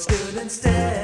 stood instead.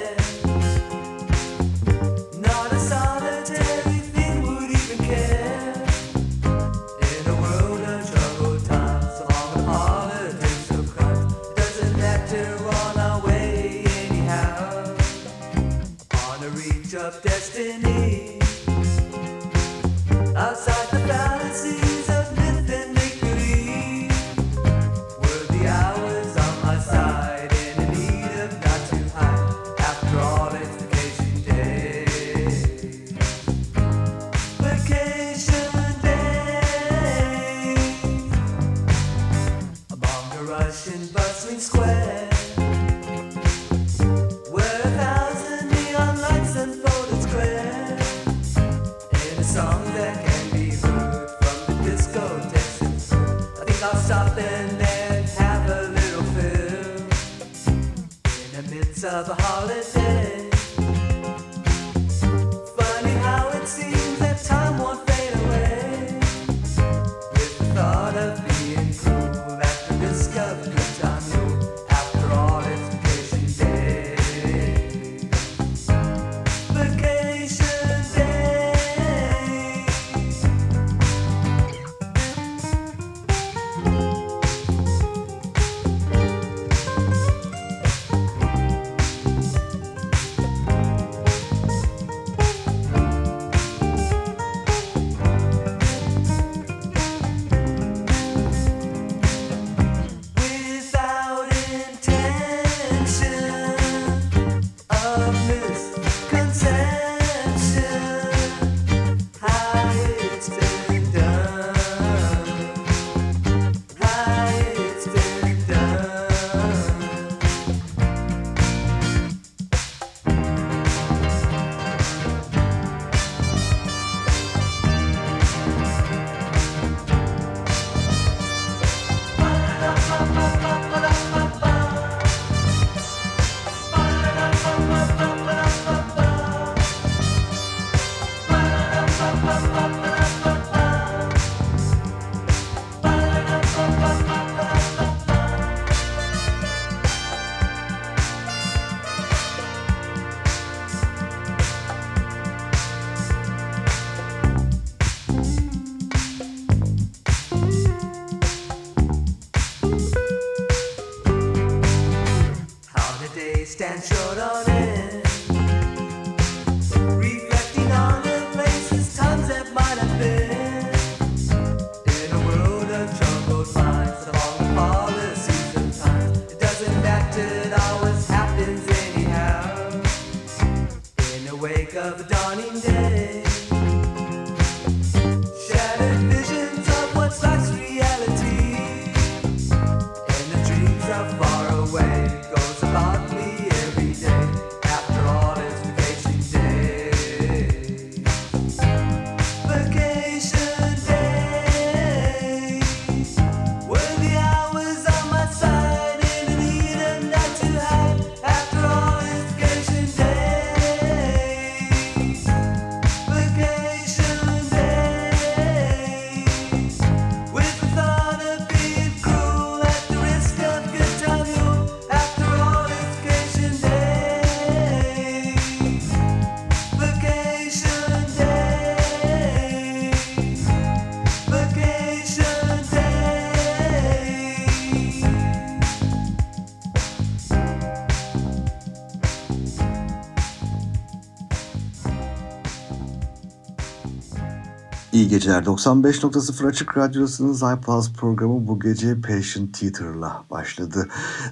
geceler. 95.0 Açık Radyosu'nun iPlus programı bu gece Passion Theater'la başladı.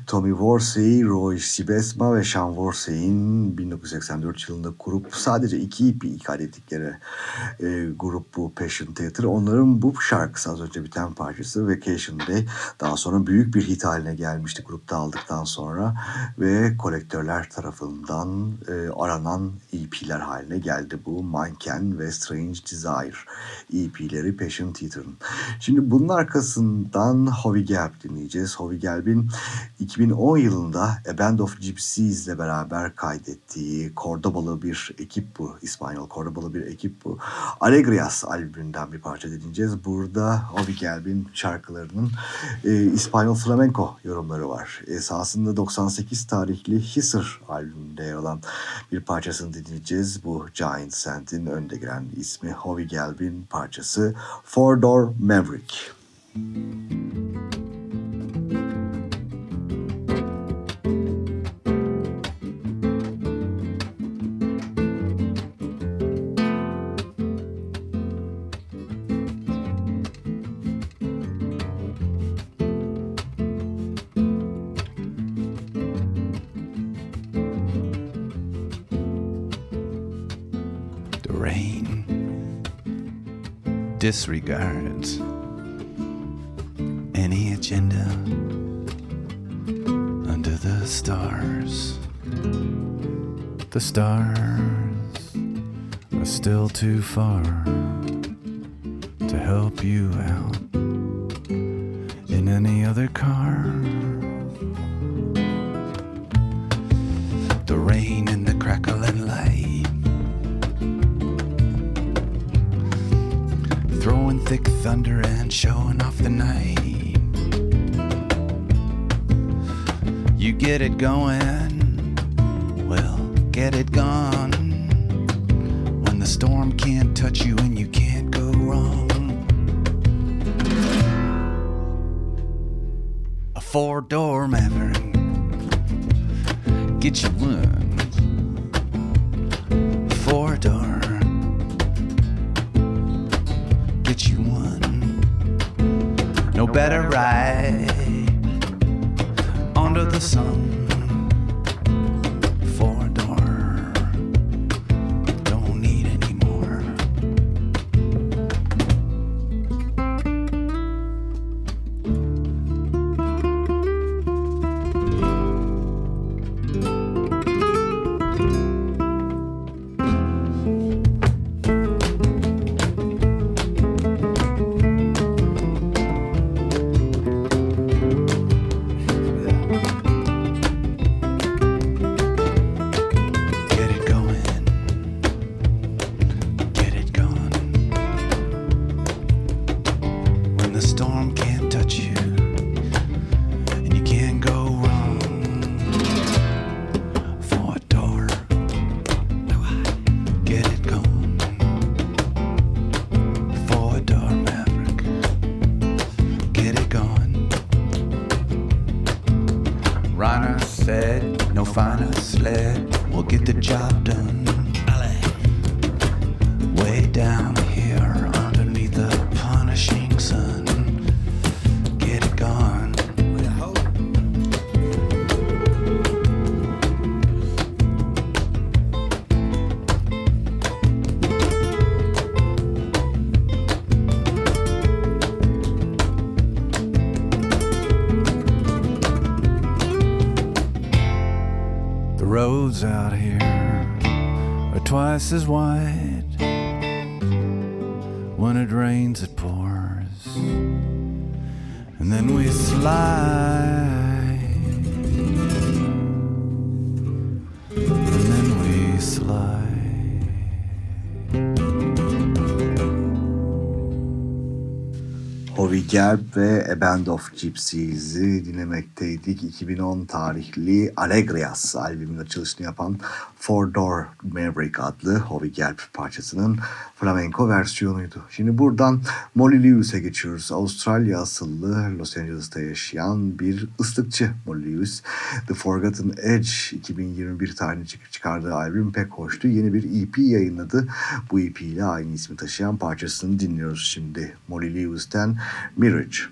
Tommy Worsey, Roy Sibesma ve Sean Worsey'in 1984 yılında kurup sadece iki ipi ikade ettikleri e, grup bu Passion Theater. Onların bu şarkısı az önce biten parçası Vacation Day daha sonra büyük bir hit haline gelmişti grupta aldıktan sonra ve kolektörler tarafından e, aranan EP'ler haline geldi bu Manken ve Strange Desire EP'leri Passion Theater'ın. Şimdi bunun arkasından Howie Gelb dinleyeceğiz. Howie Gelb'in 2010 yılında A Band of Gypsies ile beraber kaydettiği Cordobalı bir ekip bu. İspanyol Cordobalı bir ekip bu. Alegrias albümünden bir parça dinleyeceğiz. Burada Howie Gelb'in şarkılarının e, İspanyol flamenco yorumları var. Esasında 98 tarihli Hisser albümünde yer alan bir parçasını dinleyeceğiz. Bu Giant Sand'in önde gelen ismi Howie Gelb'in parçası Four Door Maverick. Müzik disregards any agenda under the stars. The stars are still too far to help you out in any other car. is why. Gerb ve A Band of Gypsies'i dinlemekteydik. 2010 tarihli Alegrias albümün açılışını yapan Four Door Maverick adlı Howie Gelb parçasının flamenco versiyonuydu. Şimdi buradan Molly Lewis'e geçiyoruz. Avustralya asıllı Los Angeles'ta yaşayan bir ıslıkçı Molly Lewis. The Forgotten Edge 2021 tarihinde çıkardığı albüm pek hoştu. Yeni bir EP yayınladı. Bu EP ile aynı ismi taşıyan parçasını dinliyoruz şimdi. Molly Lewis'ten Mirage.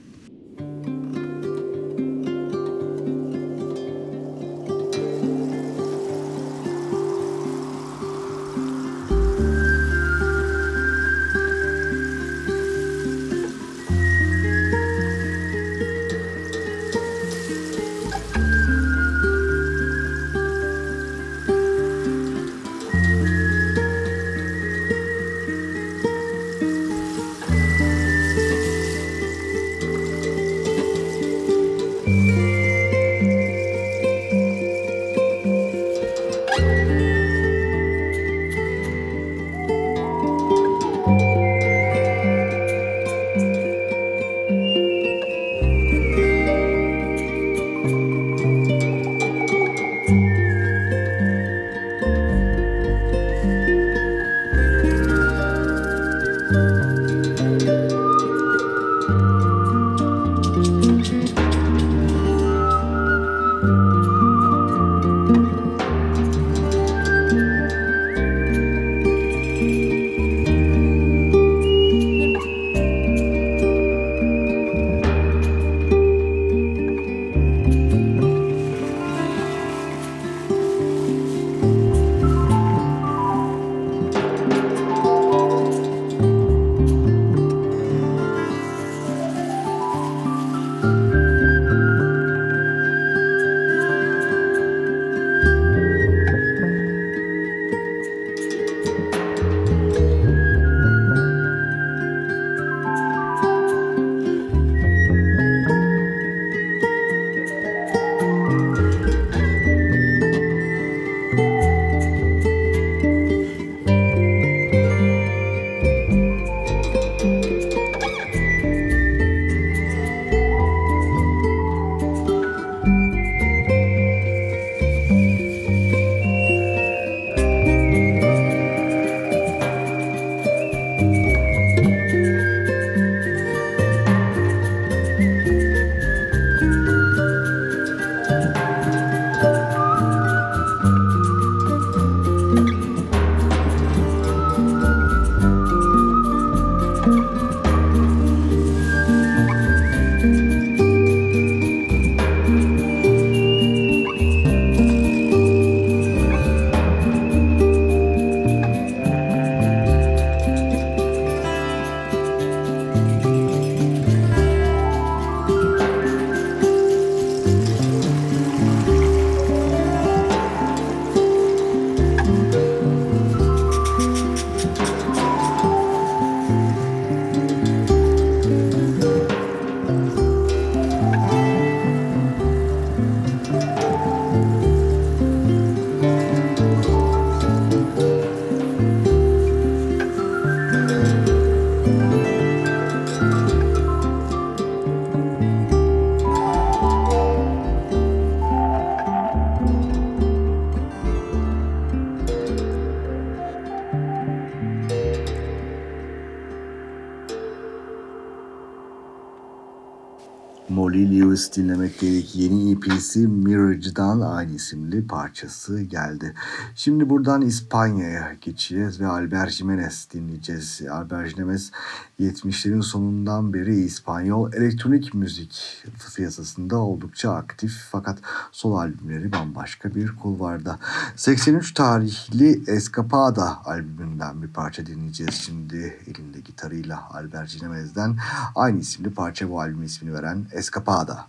Lewis dinlemekteydik. Yeni EP'si Mirage'dan aynı isimli parçası geldi. Şimdi buradan İspanya'ya geçeceğiz ve Albert Jimenez dinleyeceğiz. Albert Jimenez 70'lerin sonundan beri İspanyol elektronik müzik piyasasında oldukça aktif fakat sol albümleri bambaşka bir kulvarda. 83 tarihli Escapada albümünden bir parça dinleyeceğiz şimdi elinde gitarıyla Albert Jimenez'den aynı isimli parça bu albümün ismini veren Escapada.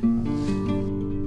Thank you.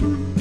you.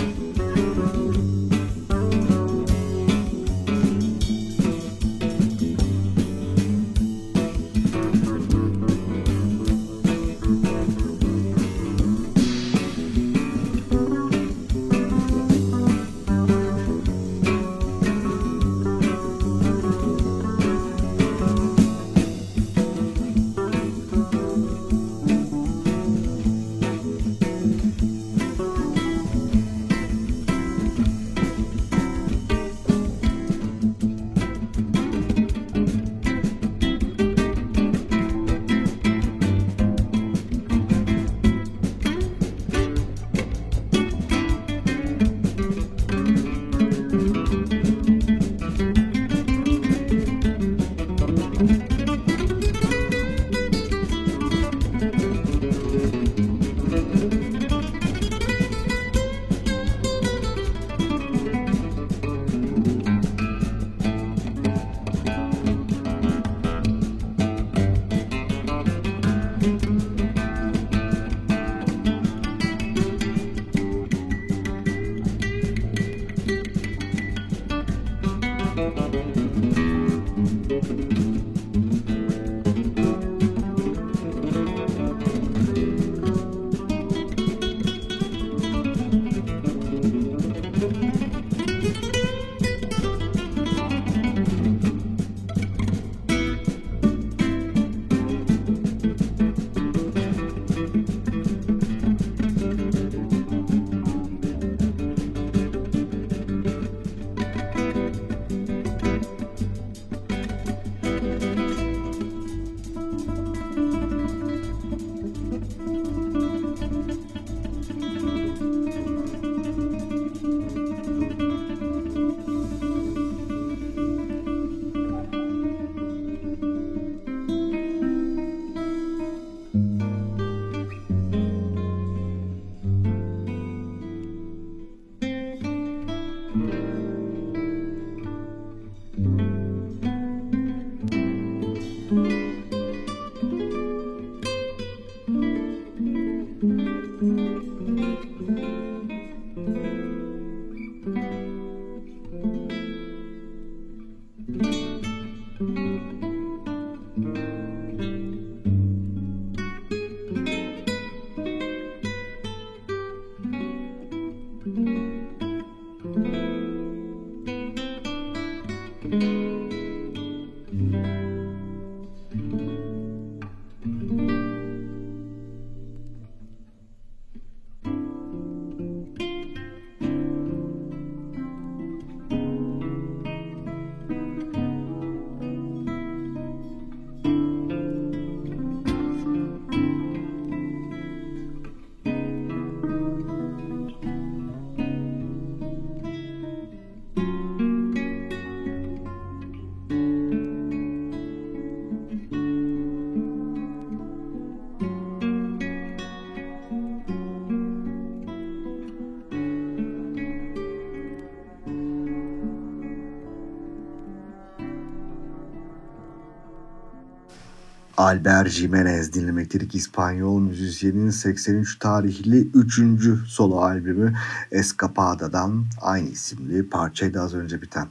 Albert Jimenez dinlemekteydik. İspanyol müzisyenin 83 tarihli 3. solo albümü Escapada'dan aynı isimli parçaydı az önce biten.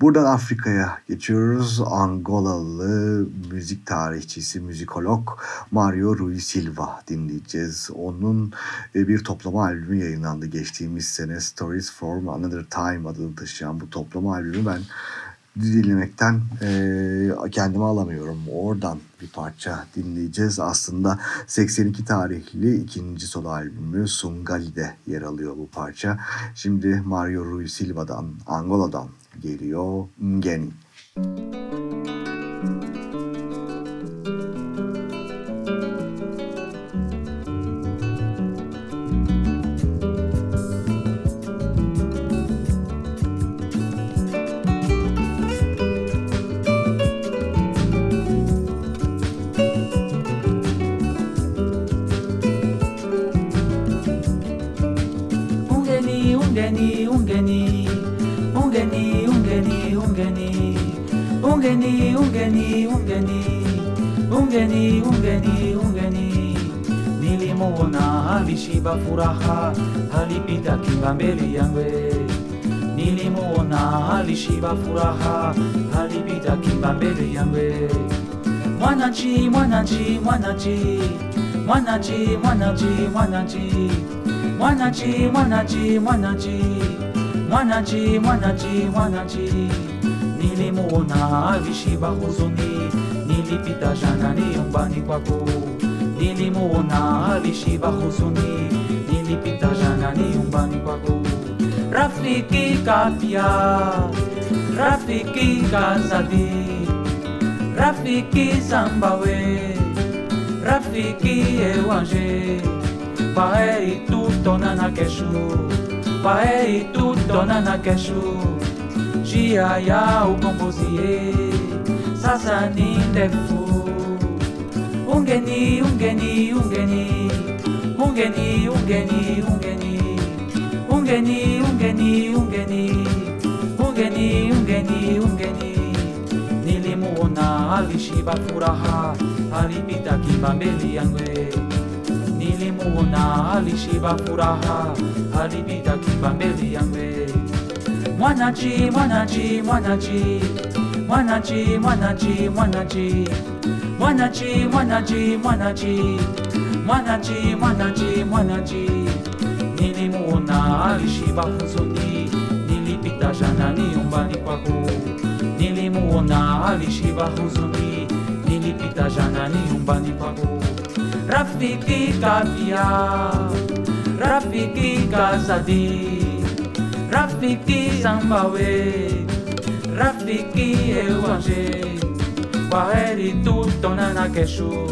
Buradan Afrika'ya geçiyoruz. Angolalı müzik tarihçisi, müzikolog Mario Rui Silva dinleyeceğiz. Onun e, bir toplama albümü yayınlandı geçtiğimiz sene Stories from Another Time adını taşıyan bu toplama albümü ben dinlemekten e, kendimi alamıyorum. Oradan bir parça dinleyeceğiz. Aslında 82 tarihli ikinci solo albümü Sungali'de yer alıyor bu parça. Şimdi Mario Rui Silva'dan, Angola'dan geliyor Ngeni. Müzik kwa furaha alipita kinga mbele yangu nilimuona alishiba furaha alipita kimba mbele yangu mwananchi mwananchi mwananchi mwananchi mwananchi. Mwananchi mwananchi mwananchi mwananchi mwananchi mwananchi. Mwananchi nilimuona alishiba huzuni nilipita jana ni nyumbani kwako. Nilimuona alishiba huzuni kipitazana ny ombanikoako rafiky kafia rafiky kazady rafiky samba hoe rafiky kesho, ange pahery totonanakeso pahery totonanakeso jiaya o kombozie sasani ndefo ungeni ungeni ungeni ungeni ungeni ungeni. Ungeni ungeni ungeni. Ungeni ungeni ungeni. Nilimuona alishiba furaha alipita kimba mbele nilimuona alishiba furaha alipita kimba mbele yangu Mwanachi, mwanachi, mwanachi, mwanachi, mwanachi, mwanachi, mwanachi, mwanachi, mwanachi, mwanachi, mwanachi, mwanachi. Nilimuona alishiba huzuni, nilipita jana nyumbani kwako. Nilimuona alishiba huzuni, nilipita jana nyumbani kwako. Rafiki kapia, rafiki kazadi rafiki zambawe rafiki ewanje. Kwaheri tutonana kesho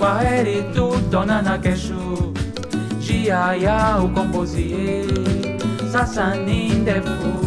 Waeritu Tonana Keshu Jiaya Ukombozie Sasanin Defu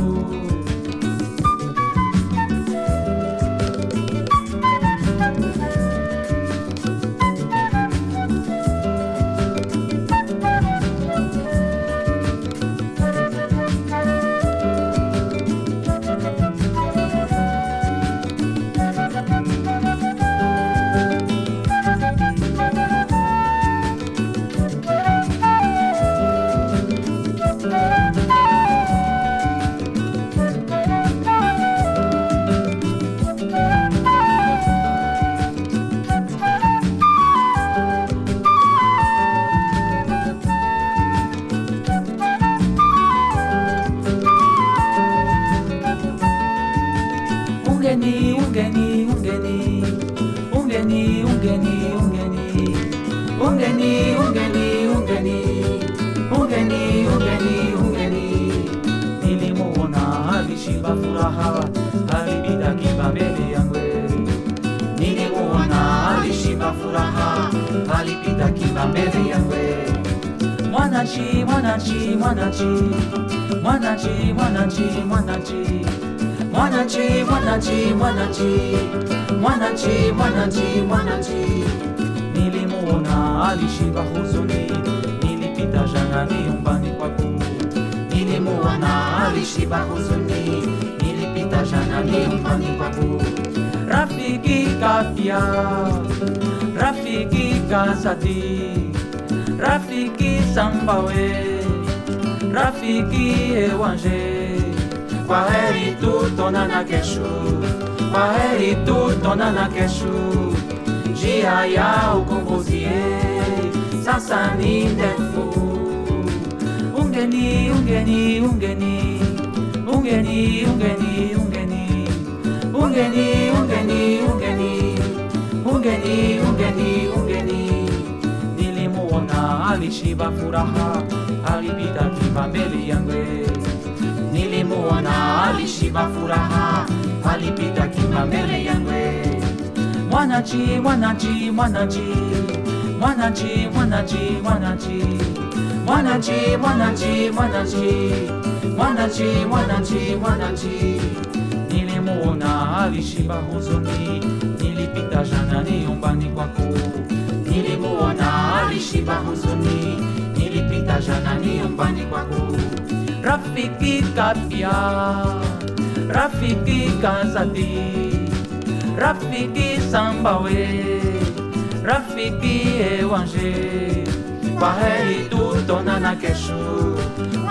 mwanachi mwanachi mwanachi mwanachi mwanachi nilimuona alishiba huzuni nilipita janani nyumbani kwaku nilimuona alishiba huzuni nilipita janani nyumbani kwaku rafiki kafia rafiki kasati rafiki sambawe rafiki ewanje. Faheri tu tona na keshu Faheri tu tona na keshu Jia ya u kumbuzie Sasani defu Ungeni, ungeni, ungeni Ungeni, ungeni, ungeni Ungeni, ungeni, ungeni Ungeni, ungeni, ungeni Nilimuona alishiba furaha Alipita kiva meli yangwe Ungeni, ungeni, ungeni nilimuona alishiba furaha alipita kiva mbele yangu. Mwanachi mwanachi mwanachi mwanachi mwanachi mwanachi. Mwanachi mwanachi mwanachi mwanachi mwanachi mwanachi. Nilimuona alishiba huzuni nilipita jana ni nyumbani kwako. Nilimuona alishiba huzuni nilipita jana ni nyumbani kwako Rafiki Kafia, Rafiki Kansati, Rafiki Sambawe, Rafiki Ewange, Baheri Tutonana Keshu,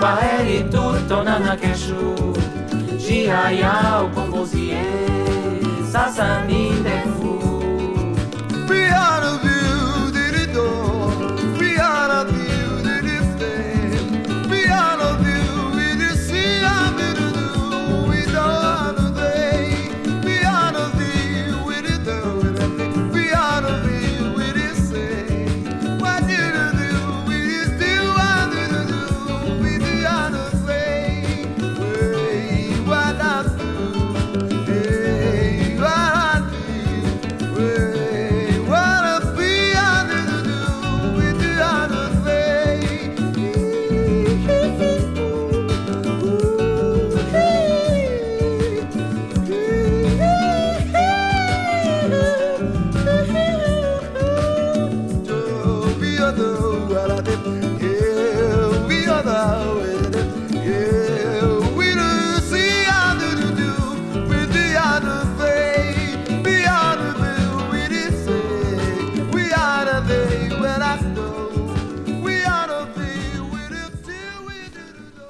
Baheri Tutonana Keshu, Jihaya Okongozie, Sasani Defu. Be out of.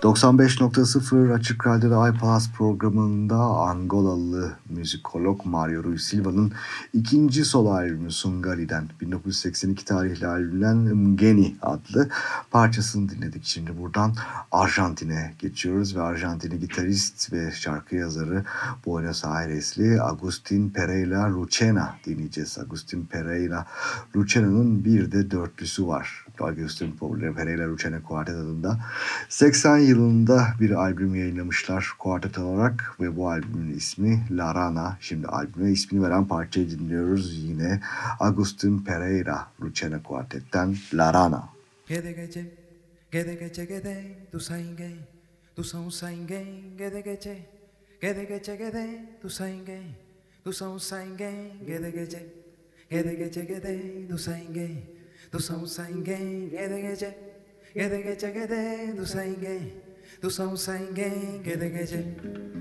95.0 Açık Radyo'da iPlus programında Angolalı müzikolog Mario Rui Silva'nın ikinci solo albümü Sungari'den 1982 tarihli albümden Mgeni adlı parçasını dinledik. Şimdi buradan Arjantin'e geçiyoruz ve Arjantinli gitarist ve şarkı yazarı Buenos Airesli Agustin Pereira Lucena dinleyeceğiz. Agustin Pereira Lucena'nın bir de dörtlüsü var. Agustin Pereira Lucena Quartet adında. 80 yılında bir albüm yayınlamışlar kuartet olarak ve bu albümün ismi La Rana. Şimdi albüme ismini veren parçayı dinliyoruz yine Agustin Pereira Lucena Quartet'ten La Rana. Gede gece, gede gece gede, tu sainge, tu son sainge, gede gece, gede gece gede, tu sainge, tu son sainge, gede gece, gede gece gede, tu sainge, do som sangue, gedegeje, gedegeje, gede, do sangue, do som sangue, gedegeje,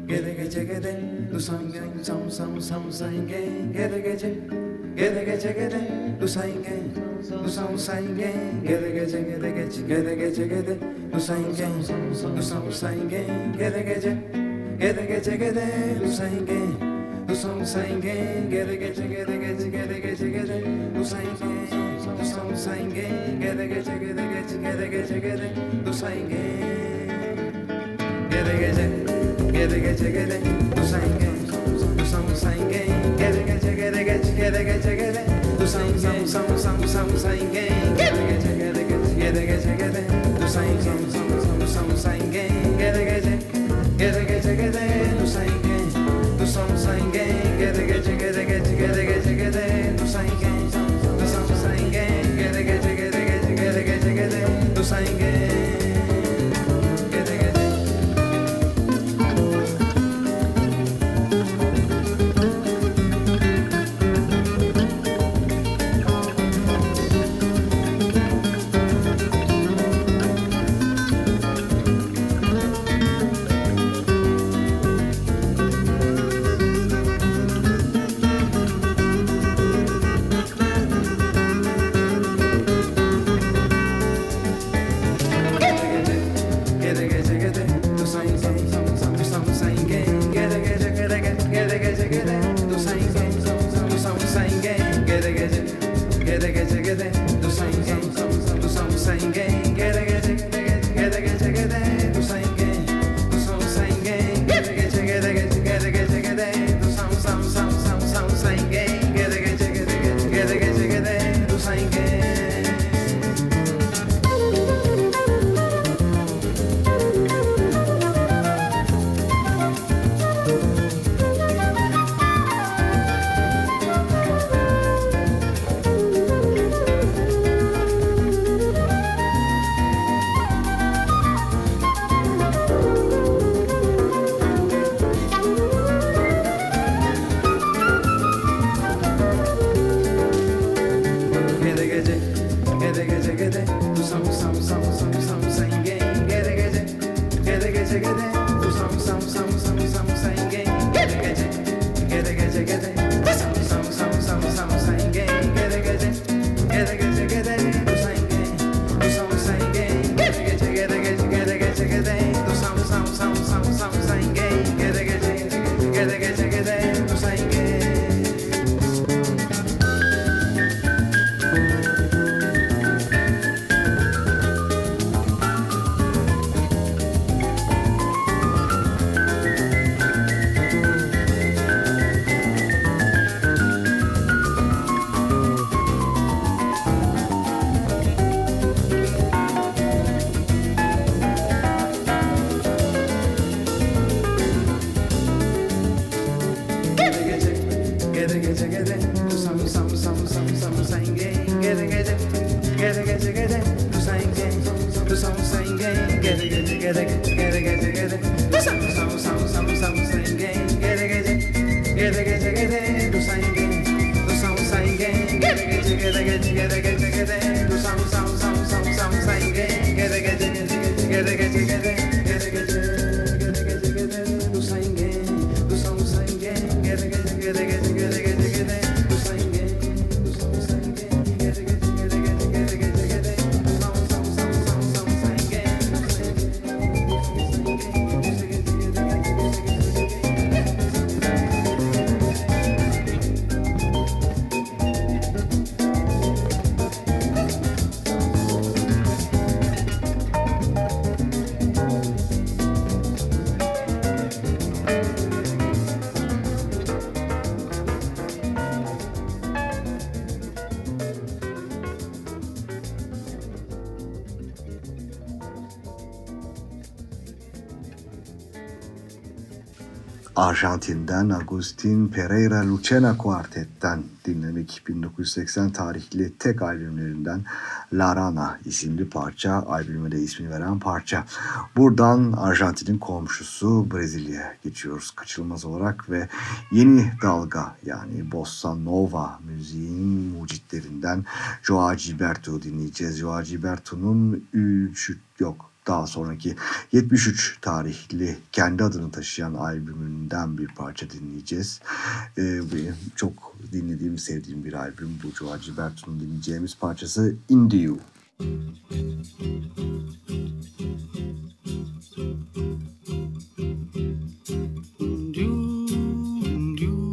gedegeje, gede, do sangue, som, som, som, sangue, gedegeje, gedegeje, gede, do sangue, do som sangue, gedegeje, gedegeje, gedegeje, gede, do sangue, do som sangue, gedegeje, gedegeje, gede, do sangue, do som sangue, gedegeje, gedegeje, gedegeje, gede, do sangue. Sainge, gede gece gede gece, gede gece gede, tu sainge. Gede gece, gede gece gede, tu sainge, tu son sainge, gede gece gede gece, gede gece gede, tu sainge, son son son sainge, gede gece gece, gede gece gece, gede gece tu sainge, tu son sainge, usain Arjantin'den Agustin Pereira Lucena Quartet'ten dinlemek 1980 tarihli tek albümlerinden La Rana isimli parça, albüme de ismini veren parça. Buradan Arjantin'in komşusu Brezilya'ya geçiyoruz kaçılmaz olarak ve yeni dalga yani Bossa Nova müziğin mucitlerinden Joao Gilberto dinleyeceğiz. Joao Gilberto'nun 3 yok daha sonraki 73 tarihli kendi adını taşıyan albümünden bir parça dinleyeceğiz. Ee, çok dinlediğim, sevdiğim bir albüm bu Joao Gilberto'nun dinleyeceğimiz parçası Indie You. do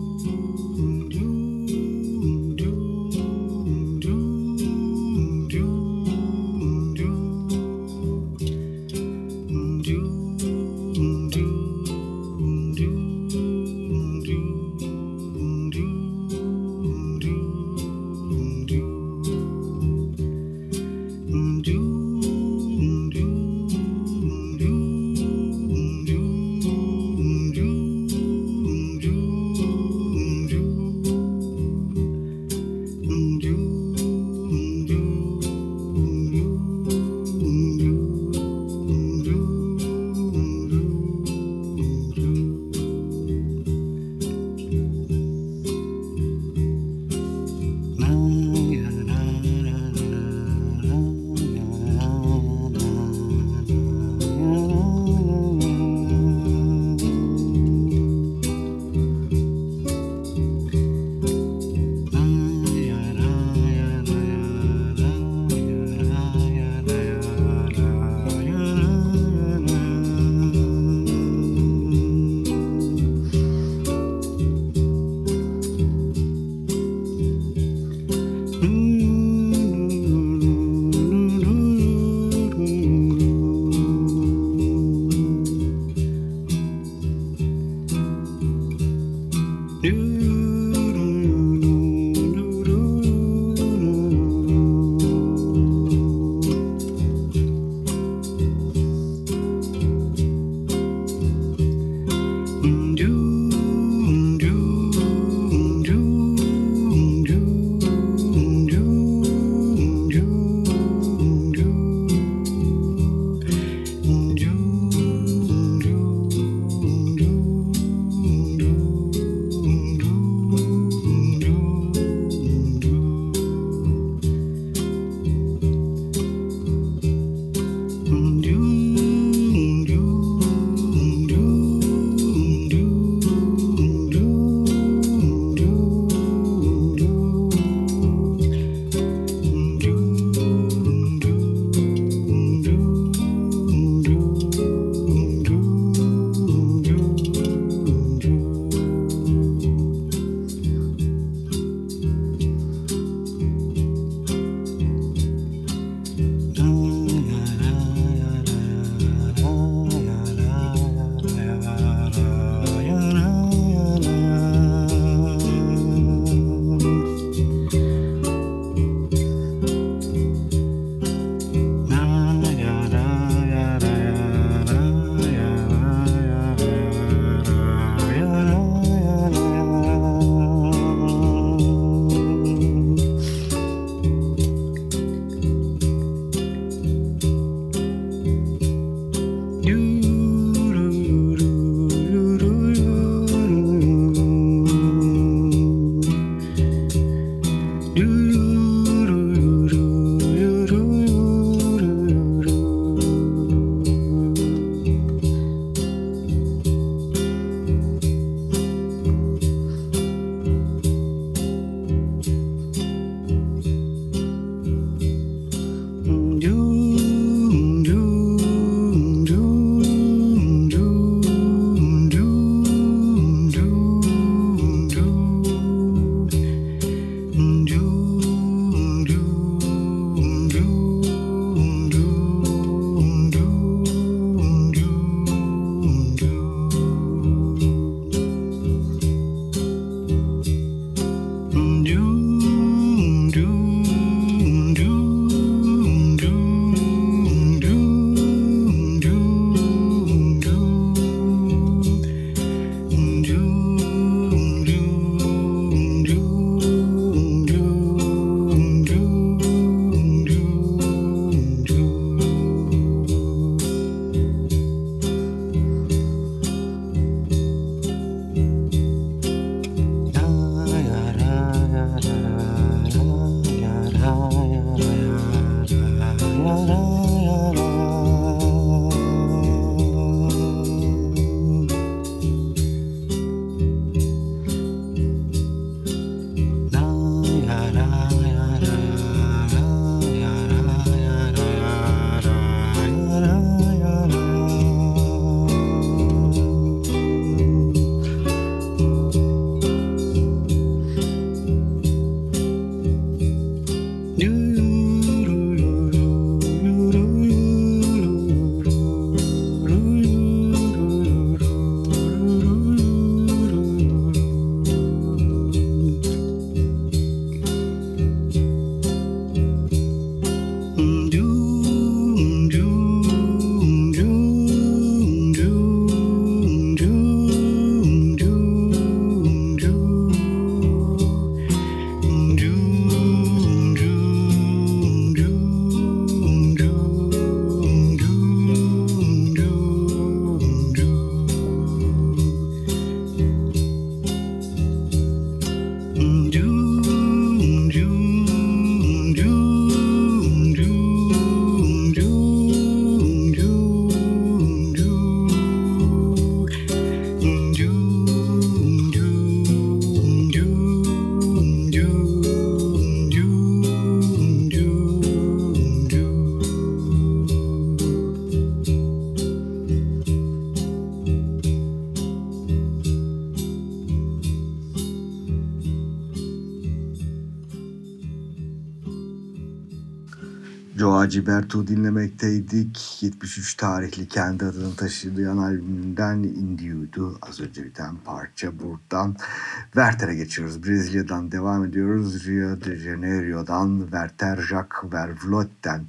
Joao Gilberto dinlemekteydik. 73 tarihli kendi adını taşıyan albümünden Indiu'du. Az önce biten parça buradan. Werther'e geçiyoruz. Brezilya'dan devam ediyoruz. Rio de Janeiro'dan Werther Jacques Vervlot'ten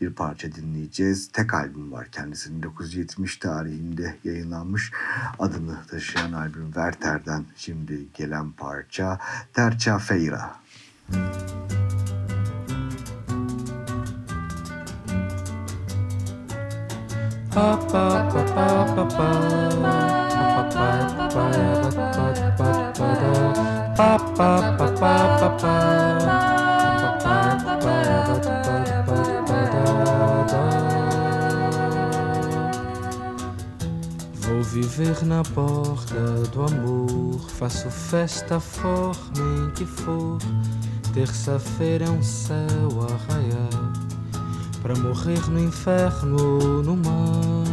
bir parça dinleyeceğiz. Tek albüm var kendisinin 1970 tarihinde yayınlanmış. Adını taşıyan albüm Werther'den şimdi gelen parça Terça Feira. Müzik Vou viver na borda do amor, faço festa forma em que for. Terça-feira é um céu a raiar para morrer no inferno no mar.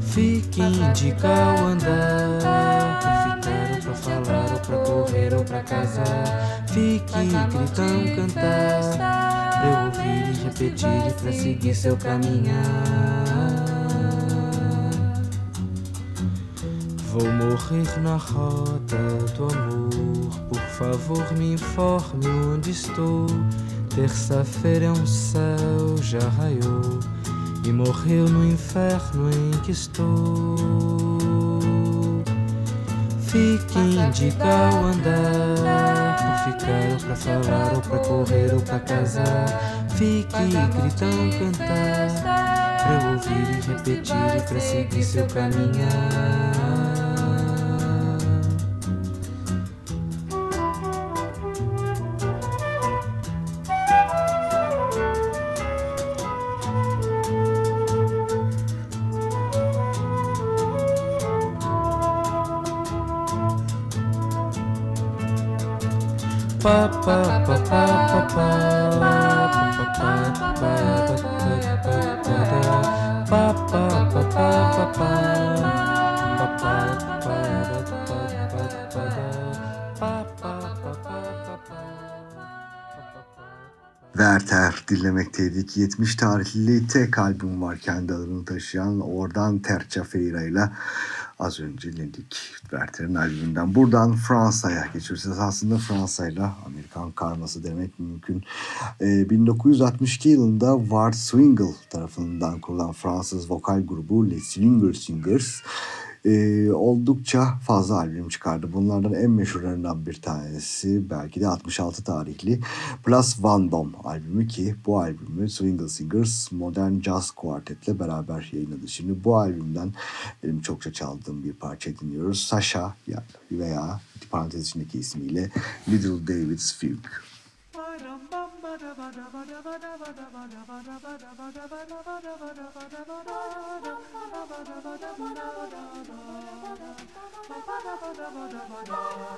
Fique indicar ou andar, para ficar ou para falar ou para correr ou para casar. Fique gritando, cantar, para eu ouvir e repetir e para seguir seu caminhar. Vou morrer na roda do amor. Por favor, me informe onde estou. Terça-feira é um céu já raiou e morreu no inferno em que estou. Fique indicar ou andar, por ficar ou para falar ou para correr ou para casar. Fique gritando, cantar, para eu ouvir e repetir e para seguir seu caminhar. Werther dinlemekteydik. 70 tarihli tek albüm var kendi adını taşıyan. Oradan Terça Feira ile az önce dinledik Werther'in albümünden. Buradan Fransa'ya geçiyoruz. Aslında Fransa'yla Amerikan karması demek mümkün. Ee, 1962 yılında Ward Swingle tarafından kurulan Fransız vokal grubu Les Swinger Singers e, oldukça fazla albüm çıkardı. Bunlardan en meşhurlarından bir tanesi belki de 66 tarihli Plus Vandom albümü ki bu albümü Swingle Singers Modern Jazz Quartet'le beraber yayınladı. Şimdi bu albümden benim çokça çaldığım bir parça dinliyoruz. Sasha veya parantez içindeki ismiyle Little David's Fugue. da ba da ba da.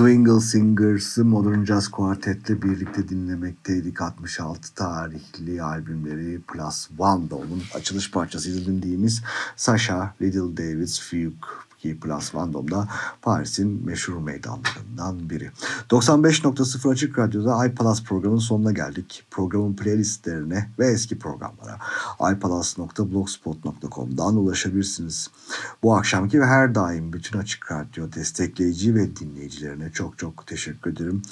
Swingle Singers'ı Modern Jazz Quartet'le birlikte dinlemekteydik. 66 tarihli albümleri Plus One Dome'un açılış parçasıydı dinlediğimiz Sasha Little David's Fugue ki Plus Vandom'da Paris'in meşhur meydanlarından biri. 95.0 Açık Radyo'da iPalaz programının sonuna geldik. Programın playlistlerine ve eski programlara iPalaz.blogspot.com'dan ulaşabilirsiniz. Bu akşamki ve her daim bütün Açık Radyo destekleyici ve dinleyicilerine çok çok teşekkür ederim.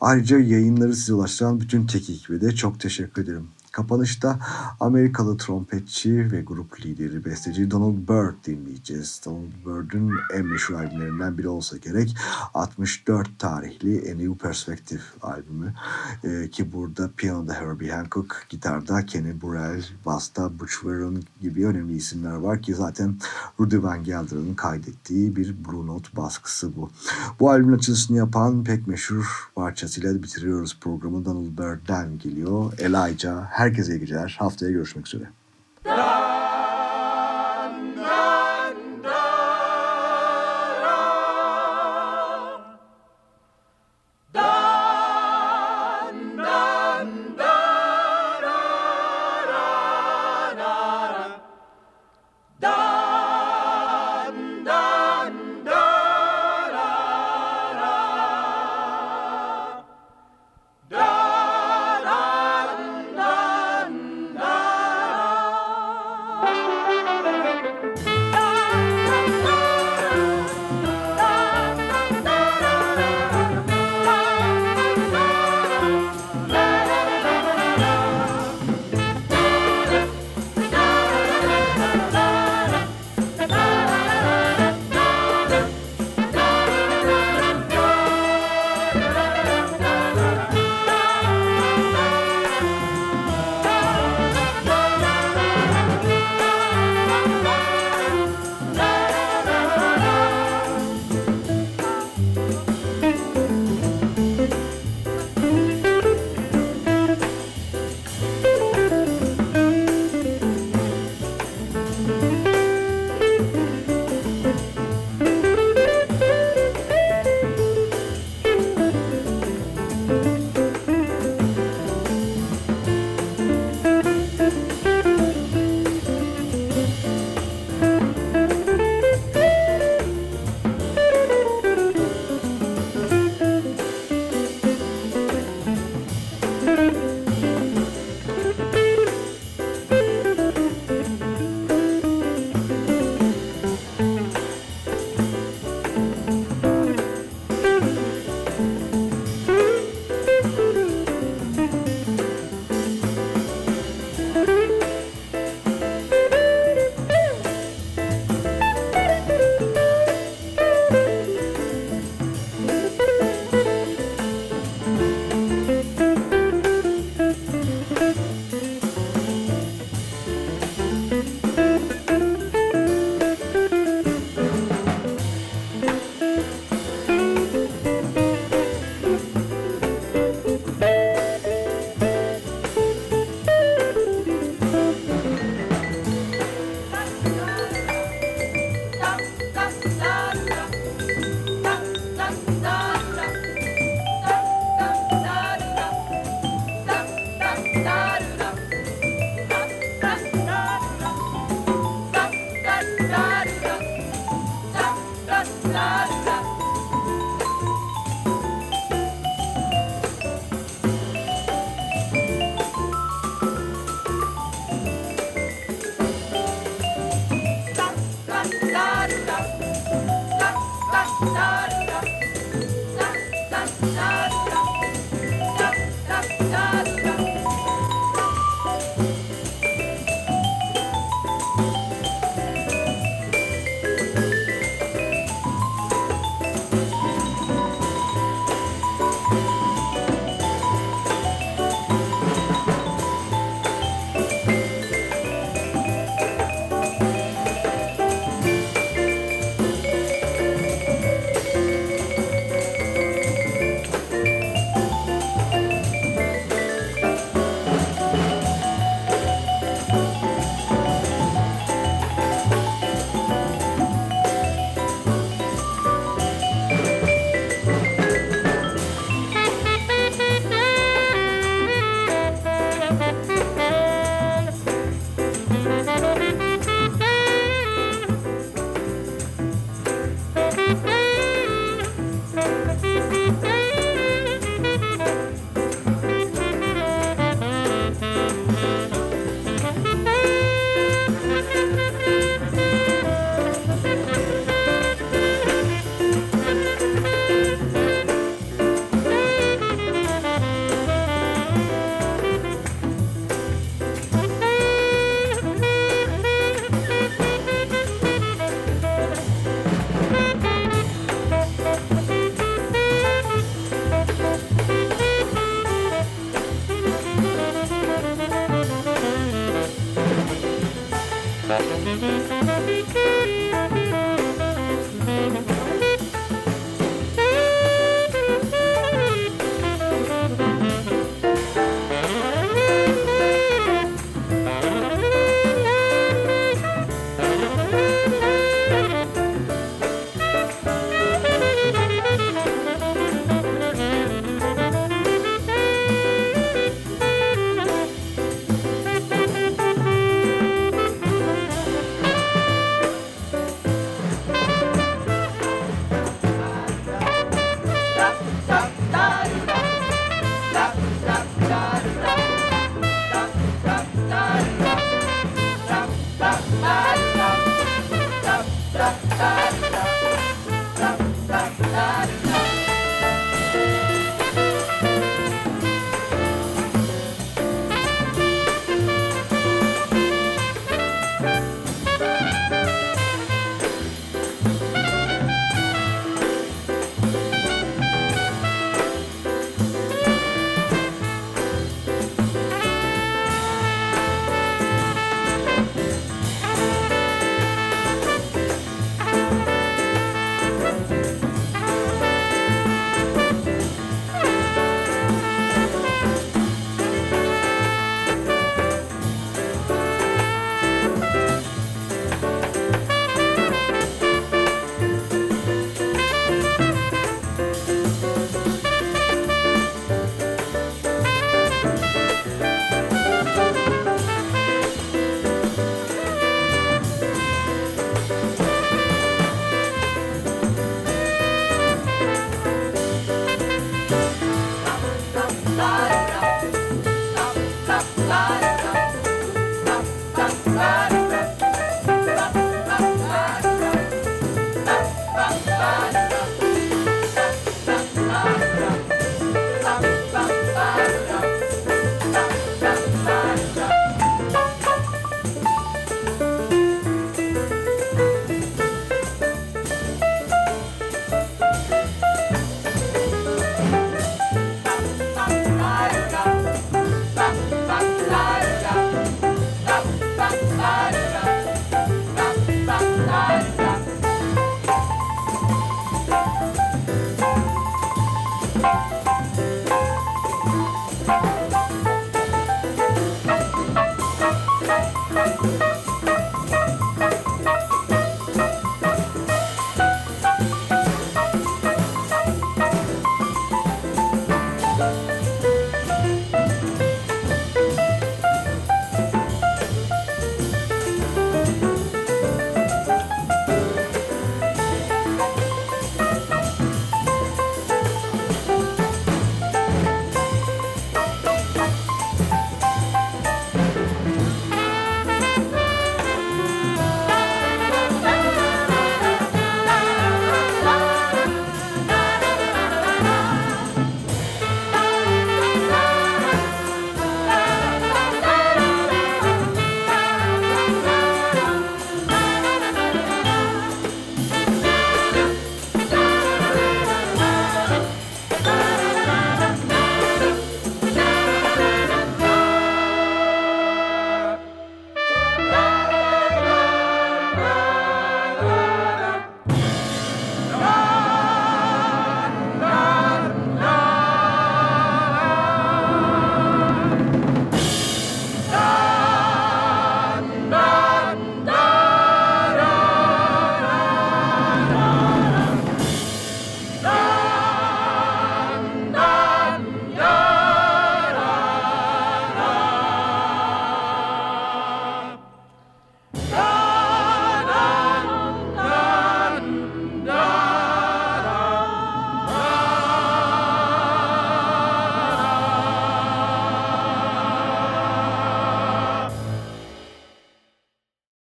Ayrıca yayınları size ulaştıran bütün teknik ekibe de çok teşekkür ederim. Kapanışta Amerikalı trompetçi ve grup lideri besteci Donald Byrd dinleyeceğiz. Donald Byrd'ün en meşhur albümlerinden biri olsa gerek 64 tarihli A New Perspective albümü ee, ki burada piyanoda Herbie Hancock, gitarda Kenny Burrell, basta Butch Varen gibi önemli isimler var ki zaten Rudy Van Gelder'ın kaydettiği bir Blue Note baskısı bu. Bu albümün açılışını yapan pek meşhur parçasıyla bitiriyoruz programı. Donald Byrd'den geliyor. Elijah. Herkese iyi geceler. Haftaya görüşmek üzere.